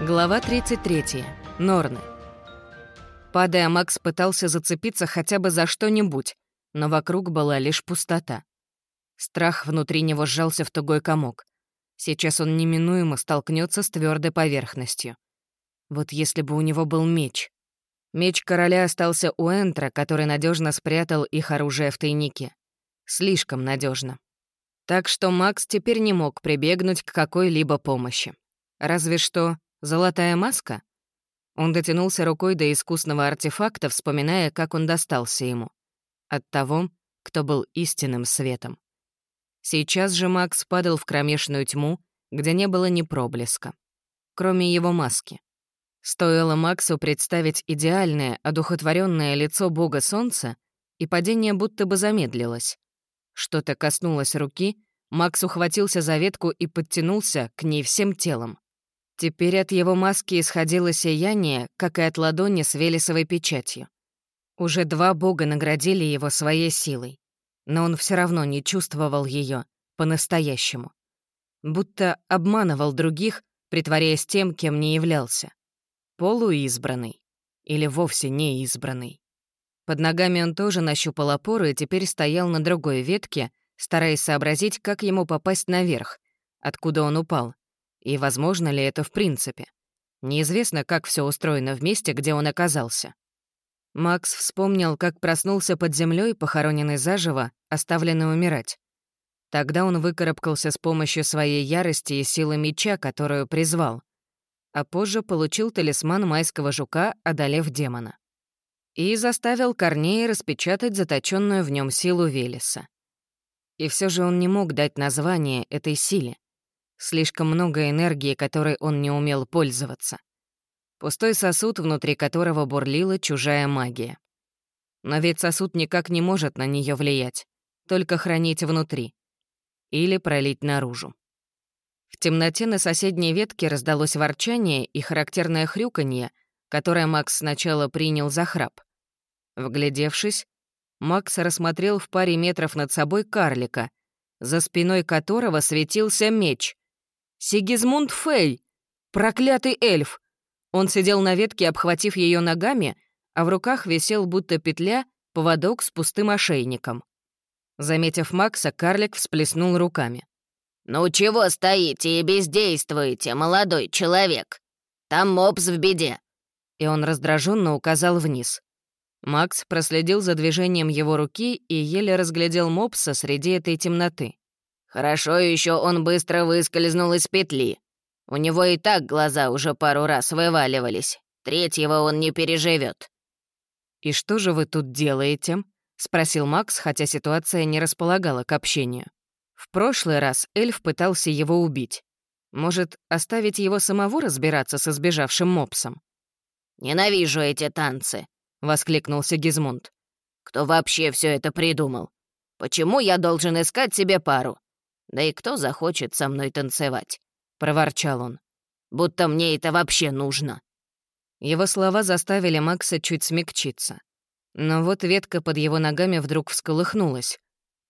Глава 33. Норны. Падая, Макс пытался зацепиться хотя бы за что-нибудь, но вокруг была лишь пустота. Страх внутри него сжался в тугой комок. Сейчас он неминуемо столкнется с твердой поверхностью. Вот если бы у него был меч. Меч короля остался у Энтра, который надежно спрятал их оружие в тайнике. Слишком надежно. Так что Макс теперь не мог прибегнуть к какой-либо помощи. Разве что Золотая маска? Он дотянулся рукой до искусного артефакта, вспоминая, как он достался ему. От того, кто был истинным светом. Сейчас же Макс падал в кромешную тьму, где не было ни проблеска. Кроме его маски. Стоило Максу представить идеальное, одухотворенное лицо бога солнца, и падение будто бы замедлилось. Что-то коснулось руки, Макс ухватился за ветку и подтянулся к ней всем телом. Теперь от его маски исходило сияние, как и от ладони с Велесовой печатью. Уже два бога наградили его своей силой, но он все равно не чувствовал ее по-настоящему. Будто обманывал других, притворяясь тем, кем не являлся. Полуизбранный или вовсе неизбранный. Под ногами он тоже нащупал опору и теперь стоял на другой ветке, стараясь сообразить, как ему попасть наверх, откуда он упал, и возможно ли это в принципе? Неизвестно, как все устроено в месте, где он оказался. Макс вспомнил, как проснулся под землей, похороненный заживо, оставленный умирать. Тогда он выкарабкался с помощью своей ярости и силы меча, которую призвал, а позже получил талисман майского жука, одолев демона. И заставил Корнея распечатать заточенную в нем силу Велеса. И все же он не мог дать название этой силе. Слишком много энергии, которой он не умел пользоваться. Пустой сосуд, внутри которого бурлила чужая магия. Но ведь сосуд никак не может на нее влиять, только хранить внутри. Или пролить наружу. В темноте на соседней ветке раздалось ворчание и характерное хрюканье, которое Макс сначала принял за храп. Вглядевшись, Макс рассмотрел в паре метров над собой карлика, за спиной которого светился меч. Сигизмунд Фей! Проклятый эльф! Он сидел на ветке, обхватив ее ногами, а в руках висел будто петля поводок с пустым ошейником. Заметив Макса, карлик всплеснул руками. «Ну чего стоите и бездействуете, молодой человек? Там мопс в беде!» И он раздраженно указал вниз. Макс проследил за движением его руки и еле разглядел мопса среди этой темноты. Хорошо еще он быстро выскользнул из петли. У него и так глаза уже пару раз вываливались. Третьего он не переживет. «И что же вы тут делаете?» — спросил Макс, хотя ситуация не располагала к общению. В прошлый раз эльф пытался его убить. Может, оставить его самого разбираться со сбежавшим мопсом? «Ненавижу эти танцы», — воскликнул Сигизмунд. «Кто вообще все это придумал? Почему я должен искать себе пару? Да и кто захочет со мной танцевать?» — проворчал он. «Будто мне это вообще нужно». Его слова заставили Макса чуть смягчиться. Но вот ветка под его ногами вдруг всколыхнулась.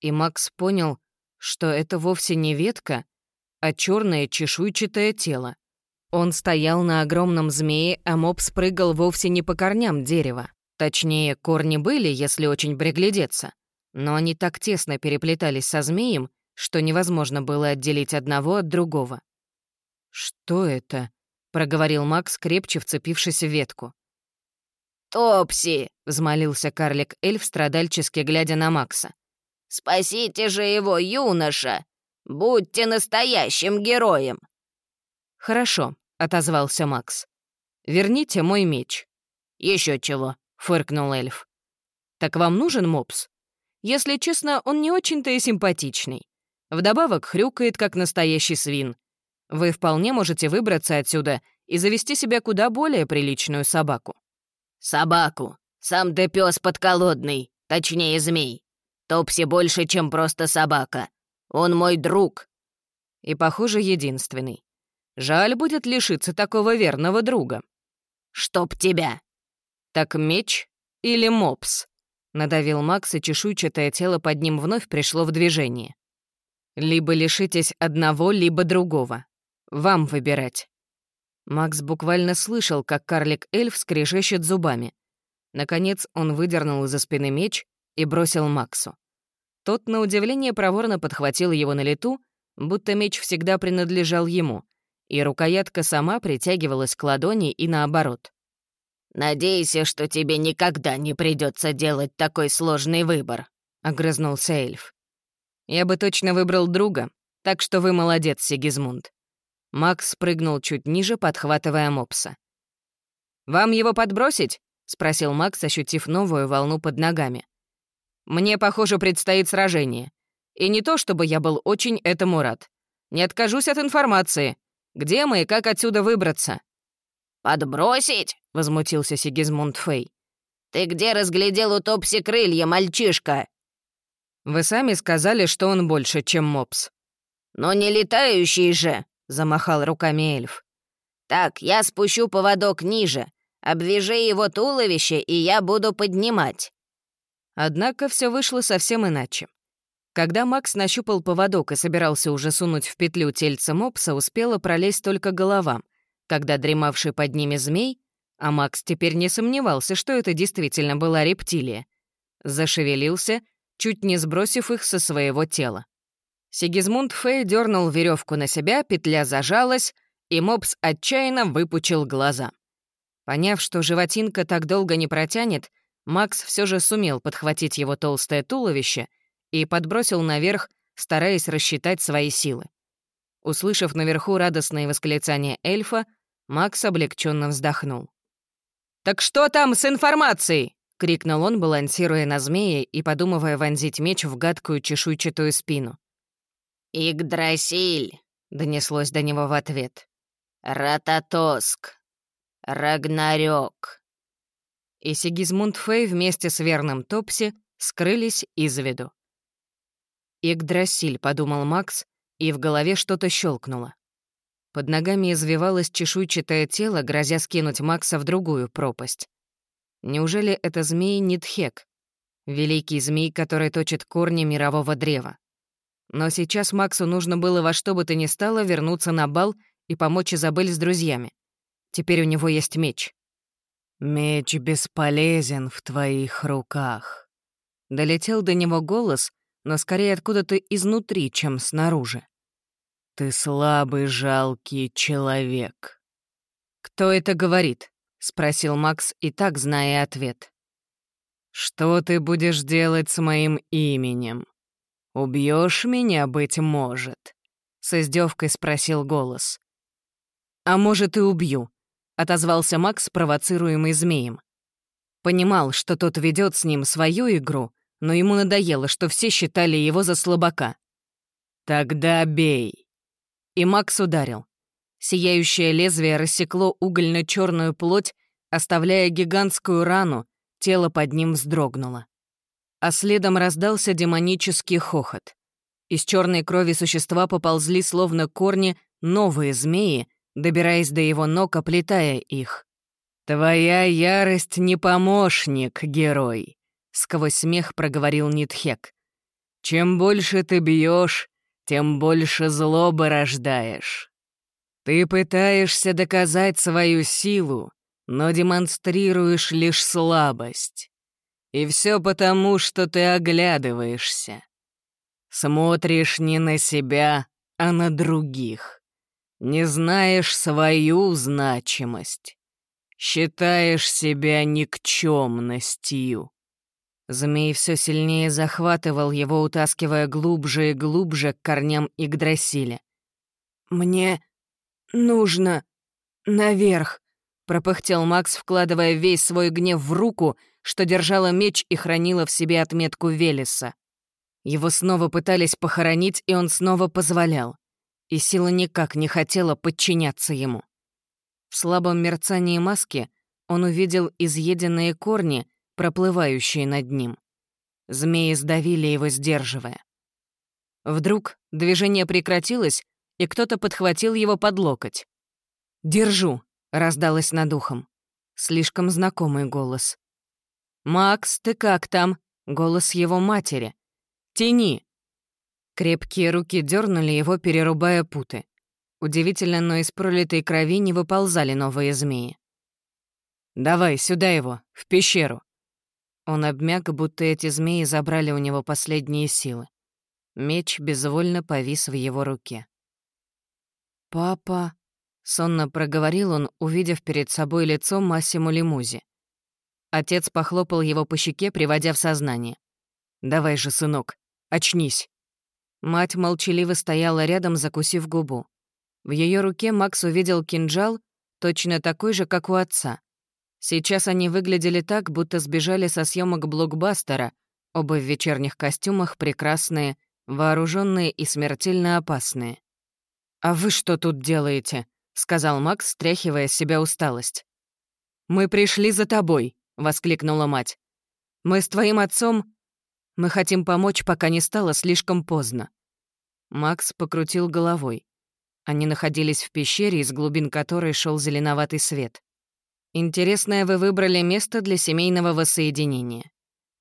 И Макс понял, что это вовсе не ветка, а черное чешуйчатое тело. Он стоял на огромном змее, а моб спрыгал вовсе не по корням дерева. Точнее, корни были, если очень приглядеться. Но они так тесно переплетались со змеем, что невозможно было отделить одного от другого. «Что это?» — проговорил Макс, крепче вцепившись в ветку. «Топси!» — взмолился карлик-эльф, страдальчески глядя на Макса. «Спасите же его, юноша! Будьте настоящим героем!» «Хорошо», — отозвался Макс. «Верните мой меч». Еще чего», — фыркнул эльф. «Так вам нужен мопс? Если честно, он не очень-то и симпатичный. Вдобавок хрюкает, как настоящий свин. Вы вполне можете выбраться отсюда и завести себе куда более приличную собаку». «Собаку! Сам ты пес подколодный, точнее змей. Топси больше, чем просто собака. Он мой друг». И, похоже, единственный. Жаль будет лишиться такого верного друга. «Чтоб тебя!» «Так меч или мопс?» Надавил Макс, и чешуйчатое тело под ним вновь пришло в движение. Либо лишитесь одного, либо другого. Вам выбирать. Макс буквально слышал, как карлик-эльф скрежещет зубами. Наконец он выдернул из-за спины меч и бросил Максу. Тот, на удивление, проворно подхватил его на лету, будто меч всегда принадлежал ему, и рукоятка сама притягивалась к ладони и наоборот. «Надейся, что тебе никогда не придется делать такой сложный выбор», — огрызнулся эльф. «Я бы точно выбрал друга, так что вы молодец, Сигизмунд». Макс прыгнул чуть ниже, подхватывая мопса. «Вам его подбросить?» — спросил Макс, ощутив новую волну под ногами. «Мне, похоже, предстоит сражение. И не то, чтобы я был очень этому рад. Не откажусь от информации. Где мы и как отсюда выбраться?» «Подбросить?» — возмутился Сигизмунд Фей. «Ты где разглядел у Топси крылья, мальчишка?» «Вы сами сказали, что он больше, чем мопс». «Но не летающий же!» — замахал руками эльф. «Так, я спущу поводок ниже. Обвяжи его туловище, и я буду поднимать». Однако все вышло совсем иначе. Когда Макс нащупал поводок и собирался уже сунуть в петлю тельца мопса, успела пролезть только голова, когда дремавший под ними змей, а Макс теперь не сомневался, что это действительно была рептилия, зашевелился, чуть не сбросив их со своего тела. Сигизмунд Фэй дернул веревку на себя, петля зажалась, и мопс отчаянно выпучил глаза. Поняв, что животинка так долго не протянет, Макс все же сумел подхватить его толстое туловище и подбросил наверх, стараясь рассчитать свои силы. Услышав наверху радостное восклицание эльфа, Макс облегченно вздохнул. «Так что там с информацией?» — крикнул он, балансируя на змее и подумывая вонзить меч в гадкую чешуйчатую спину. «Игдрасиль!» — донеслось до него в ответ. «Рататоск! Рагнарёк!» И Сигизмунд Фэй вместе с верным Топси скрылись из виду. «Игдрасиль», — подумал Макс, и в голове что-то щелкнуло. Под ногами извивалось чешуйчатое тело, грозя скинуть Макса в другую пропасть. Неужели это змей Нитхек? Великий змей, который точит корни мирового древа. Но сейчас Максу нужно было во что бы то ни стало вернуться на бал и помочь Изабель с друзьями. Теперь у него есть меч. «Меч бесполезен в твоих руках». Долетел до него голос, но скорее откуда-то изнутри, чем снаружи. «Ты слабый, жалкий человек». «Кто это говорит?» — спросил Макс, и так зная ответ. «Что ты будешь делать с моим именем? Убьешь меня, быть может?» — с издевкой спросил голос. «А может, и убью», — отозвался Макс, провоцируемый змеем. Понимал, что тот ведет с ним свою игру, но ему надоело, что все считали его за слабака. «Тогда бей», и Макс ударил. Сияющее лезвие рассекло угольно черную плоть, оставляя гигантскую рану, тело под ним вздрогнуло. А следом раздался демонический хохот. Из черной крови существа поползли словно корни новые змеи, добираясь до его ног, оплетая их. «Твоя ярость не помощник, герой», — сквозь смех проговорил Нитхек. «Чем больше ты бьешь, тем больше злобы рождаешь. Ты пытаешься доказать свою силу, но демонстрируешь лишь слабость. И все потому, что ты оглядываешься. Смотришь не на себя, а на других. Не знаешь свою значимость. Считаешь себя никчемностью. Змей все сильнее захватывал его, утаскивая глубже и глубже к корням Игдрасиля. «Мне нужно наверх», — пропыхтел Макс, вкладывая весь свой гнев в руку, что держала меч и хранила в себе отметку Велеса. Его снова пытались похоронить, и он снова позволял. И сила никак не хотела подчиняться ему. В слабом мерцании маски он увидел изъеденные корни — проплывающие над ним. Змеи сдавили его, сдерживая. Вдруг движение прекратилось, и кто-то подхватил его под локоть. «Держу», — раздалось над ухом. Слишком знакомый голос. «Макс, ты как там?» — голос его матери. «Тяни!» Крепкие руки дернули его, перерубая путы. Удивительно, но из пролитой крови не выползали новые змеи. «Давай, сюда его, в пещеру!» Он обмяк, будто эти змеи забрали у него последние силы. Меч безвольно повис в его руке. «Папа...» — сонно проговорил он, увидев перед собой лицо Массиму Лимузи. Отец похлопал его по щеке, приводя в сознание. «Давай же, сынок, очнись!» Мать молчаливо стояла рядом, закусив губу. В ее руке Макс увидел кинжал, точно такой же, как у отца. Сейчас они выглядели так, будто сбежали со съемок блокбастера, оба в вечерних костюмах, прекрасные, вооруженные и смертельно опасные. «А вы что тут делаете?» — сказал Макс, стряхивая с себя усталость. «Мы пришли за тобой», — воскликнула мать. «Мы с твоим отцом мы хотим помочь, пока не стало слишком поздно». Макс покрутил головой. Они находились в пещере, из глубин которой шел зеленоватый свет. «Интересное вы выбрали место для семейного воссоединения.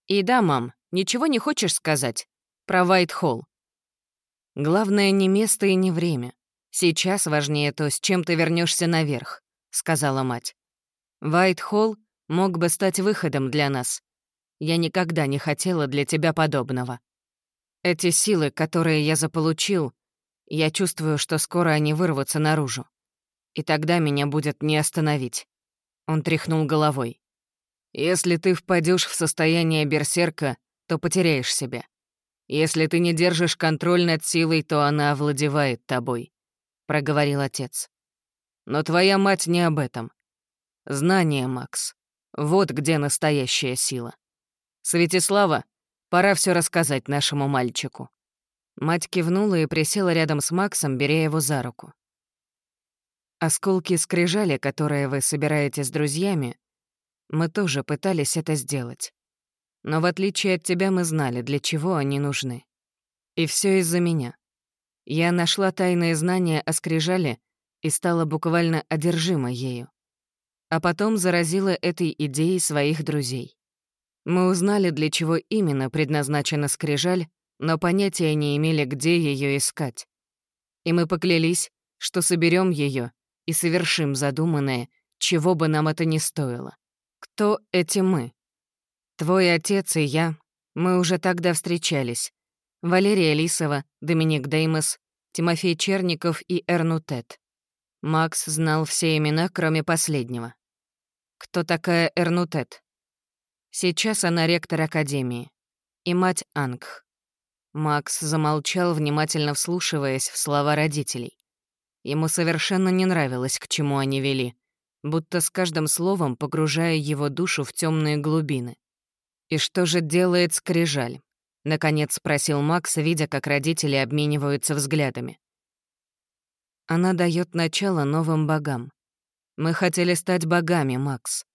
И да, мам, ничего не хочешь сказать? Про Вайт-Холл?» «Главное, не место и не время. Сейчас важнее то, с чем ты вернешься наверх», — сказала мать. «Вайт-Холл мог бы стать выходом для нас, я никогда не хотела для тебя подобного. Эти силы, которые я заполучил, я чувствую, что скоро они вырвутся наружу. И тогда меня будет не остановить. Он тряхнул головой. Если ты впадешь в состояние берсерка, то потеряешь себя. Если ты не держишь контроль над силой, то она овладевает тобой», — проговорил отец. «Но твоя мать не об этом. Знание, Макс. Вот где настоящая сила. «Светислава, пора все рассказать нашему мальчику». Мать кивнула и присела рядом с Максом, беря его за руку. «Осколки скрижали, которые вы собираете с друзьями, мы тоже пытались это сделать. Но в отличие от тебя мы знали, для чего они нужны. И все из-за меня. Я нашла тайные знания о скрижале и стала буквально одержима ею. А потом заразила этой идеей своих друзей. Мы узнали, для чего именно предназначена скрижаль, но понятия не имели, где ее искать. И мы поклялись, что соберем ее и совершим задуманное, чего бы нам это ни стоило. Кто эти мы? Твой отец и я, мы уже тогда встречались. Валерия Лисова, Доминик Деймос, Тимофей Черников и Эрнутет. Макс знал все имена, кроме последнего. Кто такая Эрнутет? Сейчас она ректор Академии. И мать Ангх. Макс замолчал, внимательно вслушиваясь в слова родителей. Ему совершенно не нравилось, к чему они вели, будто с каждым словом погружая его душу в темные глубины. «И что же делает Скрижаль?» — наконец спросил Макс, видя, как родители обмениваются взглядами. «Она дает начало новым богам. Мы хотели стать богами, Макс.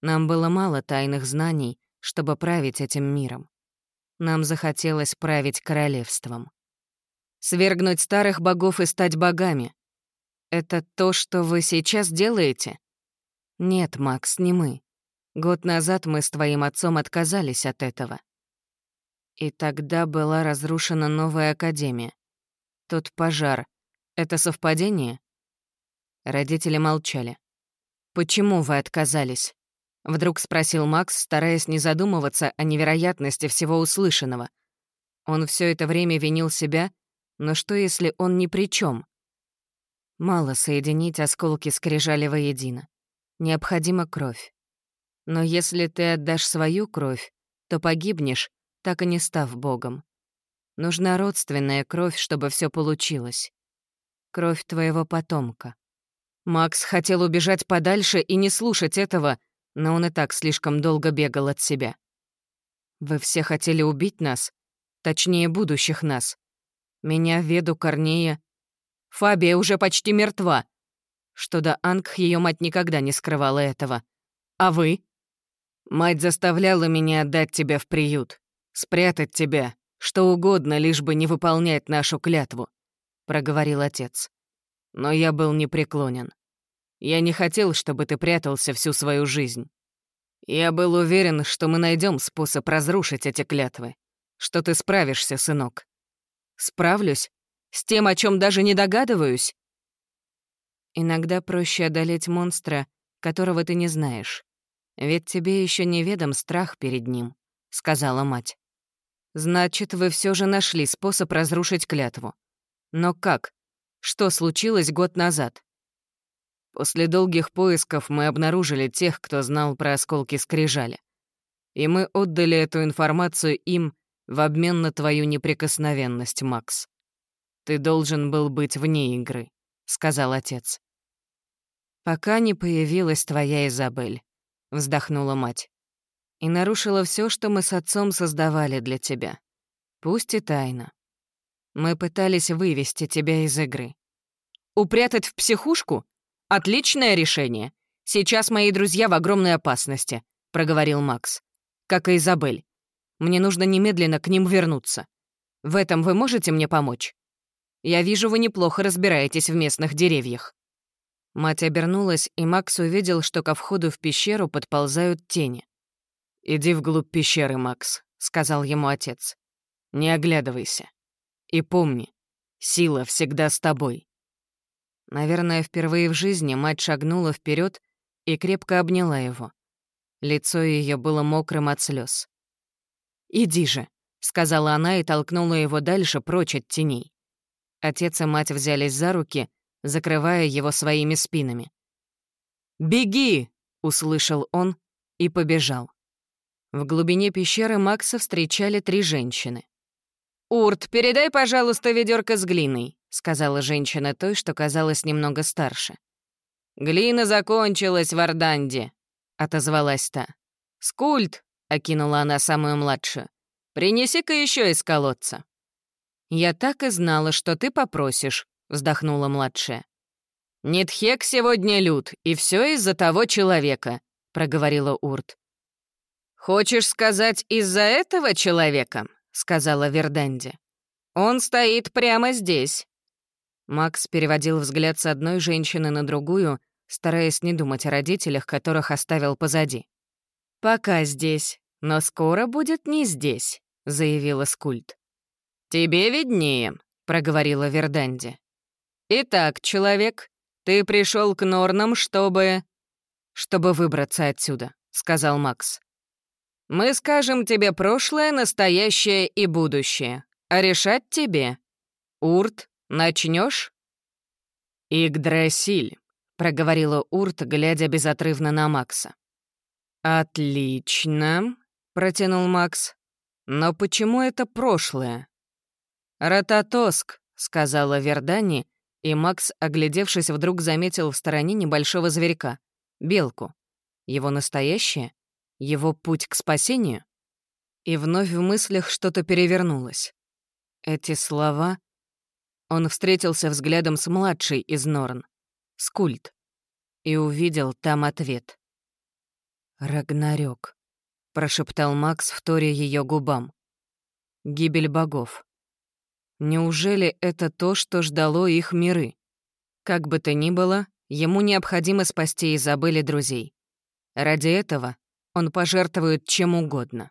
Нам было мало тайных знаний, чтобы править этим миром. Нам захотелось править королевством. Свергнуть старых богов и стать богами. Это то, что вы сейчас делаете? Нет, Макс, не мы. Год назад мы с твоим отцом отказались от этого. И тогда была разрушена новая академия. Тот пожар — это совпадение? Родители молчали. Почему вы отказались? Вдруг спросил Макс, стараясь не задумываться о невероятности всего услышанного. Он все это время винил себя, но что, если он ни при чем? Мало соединить осколки скрижали воедино. Необходима кровь. Но если ты отдашь свою кровь, то погибнешь, так и не став богом. Нужна родственная кровь, чтобы все получилось. Кровь твоего потомка. Макс хотел убежать подальше и не слушать этого, но он и так слишком долго бегал от себя. Вы все хотели убить нас, точнее, будущих нас. Меня, Веду, Корнея. Фабия уже почти мертва. Что до Анг, ее мать никогда не скрывала этого. А вы? Мать заставляла меня отдать тебя в приют, спрятать тебя, что угодно, лишь бы не выполнять нашу клятву, проговорил отец. Но я был непреклонен. Я не хотел, чтобы ты прятался всю свою жизнь. Я был уверен, что мы найдем способ разрушить эти клятвы, что ты справишься, сынок. Справлюсь? С тем, о чем даже не догадываюсь? Иногда проще одолеть монстра, которого ты не знаешь. Ведь тебе еще неведом страх перед ним», — сказала мать. «Значит, вы все же нашли способ разрушить клятву. Но как? Что случилось год назад?» После долгих поисков мы обнаружили тех, кто знал про осколки скрижали. И мы отдали эту информацию им в обмен на твою неприкосновенность, Макс. Ты должен был быть вне игры, сказал отец. Пока не появилась твоя Изабель, вздохнула мать. И нарушила все, что мы с отцом создавали для тебя. Пусть и тайно. Мы пытались вывести тебя из игры. Упрятать в психушку? Отличное решение. Сейчас мои друзья в огромной опасности, проговорил Макс. Как и Изабель. Мне нужно немедленно к ним вернуться. В этом вы можете мне помочь? Я вижу, вы неплохо разбираетесь в местных деревьях». Мать обернулась, и Макс увидел, что ко входу в пещеру подползают тени. «Иди вглубь пещеры, Макс», — сказал ему отец. «Не оглядывайся. И помни, сила всегда с тобой». Наверное, впервые в жизни мать шагнула вперед и крепко обняла его. Лицо ее было мокрым от слез. «Иди же», — сказала она и толкнула его дальше прочь от теней. Отец и мать взялись за руки, закрывая его своими спинами. «Беги!» — услышал он и побежал. В глубине пещеры Макса встречали три женщины. «Урт, передай, пожалуйста, ведерко с глиной», — сказала женщина той, что казалась немного старше. «Глина закончилась в Орданде», — отозвалась та. «Скульд!» — окликнула она самую младшую. «Принеси-ка еще из колодца». «Я так и знала, что ты попросишь», — вздохнула младшая. «Нитхек сегодня лют, и все из-за того человека», — проговорила Урт. «Хочешь сказать, из-за этого человека?» — сказала Верданди. «Он стоит прямо здесь». Макс переводил взгляд с одной женщины на другую, стараясь не думать о родителях, которых оставил позади. «Пока здесь, но скоро будет не здесь», — заявила Скульт. «Тебе виднее», — проговорила Верданди. «Итак, человек, ты пришел к Норнам, чтобы...» «Чтобы выбраться отсюда», — сказал Макс. «Мы скажем тебе прошлое, настоящее и будущее, а решать тебе. Урт, начнешь? «Игдрасиль», — проговорила Урт, глядя безотрывно на Макса. «Отлично», — протянул Макс. «Но почему это прошлое?» «Рататоск», — сказала Вердани, и Макс, оглядевшись, вдруг заметил в стороне небольшого зверька — белку. Его настоящее? Его путь к спасению? И вновь в мыслях что-то перевернулось. Эти слова... Он встретился взглядом с младшей из Норн, Скульт, и увидел там ответ. «Рагнарёк», — прошептал Макс, вторя ее губам. «Гибель богов». Неужели это то, что ждало их миры? Как бы то ни было, ему необходимо спасти Изабель и друзей. Ради этого он пожертвует чем угодно.